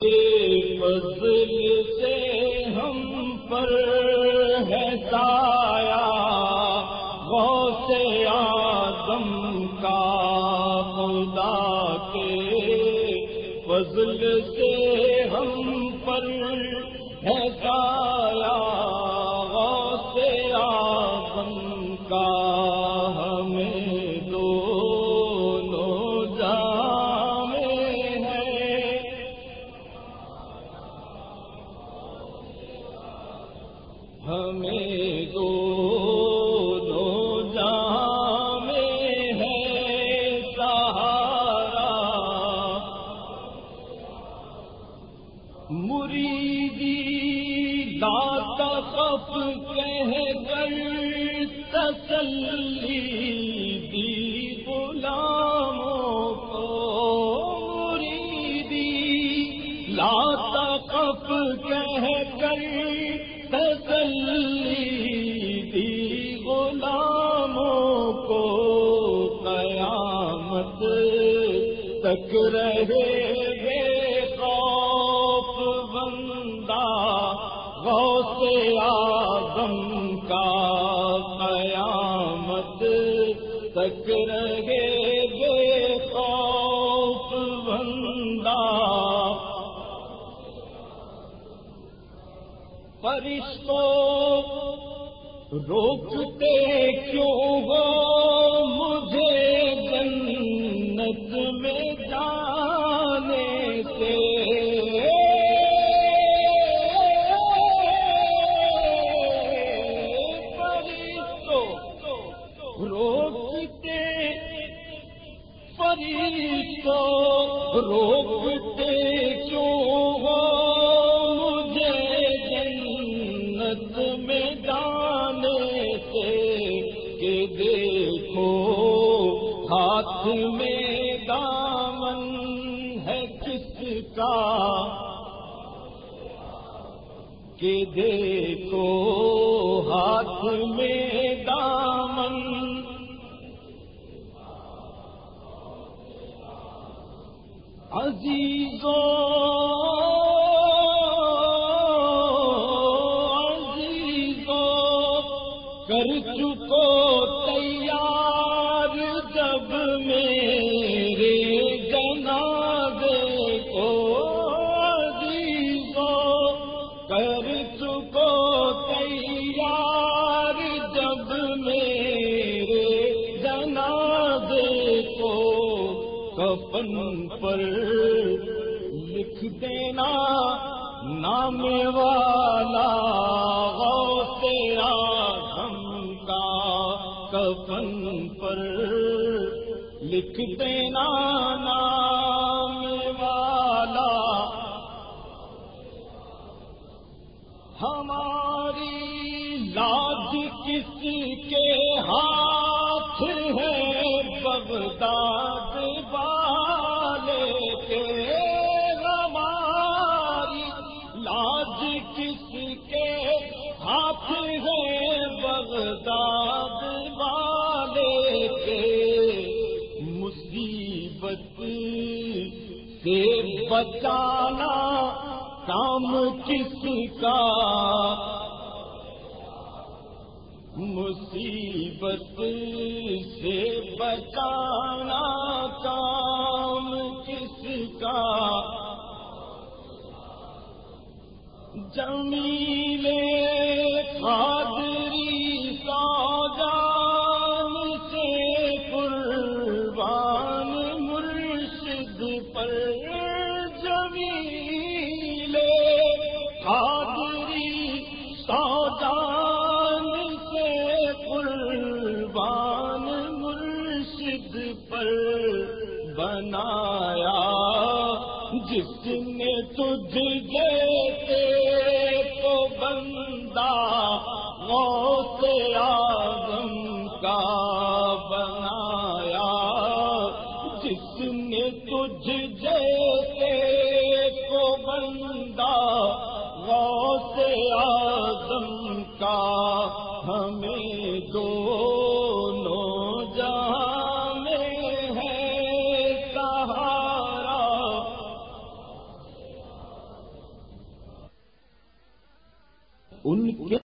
فضل سے ہم پر ہے سایہ، غوث آدم کا خدا کے فضل سے ہم پر ہے سایہ۔ ہمیں دو دو ہے سہارا۔ مریدی دات خف کہہ کر تسلی دی غلاموں کو۔ مریدی لات کہہ کر تسلی دی غلاموں کو قیامت تک رہے بے خوف بندہ، غوث آدم کا قیامت تک رہے فرشتوں روکتے کیوں ہو؟ مجھے جنت میں جانے سے۔ فرشتوں روکتے فرشتوں روکتے۔ جنت میں جانے سے کہ دیکھو ہاتھ میں دامن ہے کس کا کہ دیکھو ہاتھ میں دامن عزیزو کر چکو تیار جب میرے جنازے کو عزیزو کر چکو تیار جب میرے جنازے کو کفن پر لکھ دینا نام والا کفن پر لکھ دینا نام والا۔ ہماری لاد کس کے ہاتھ ہے؟ بغداد مصیبت سے بچانا کام کس کا مصیبت سے بچانا کام کس کا جمیلے قادری بنایا، جس نے تجھ جیسے کو بندہ غوث آدم کا بنایا، جس نے تجھ جیسے کو بندہ غوث آدم ان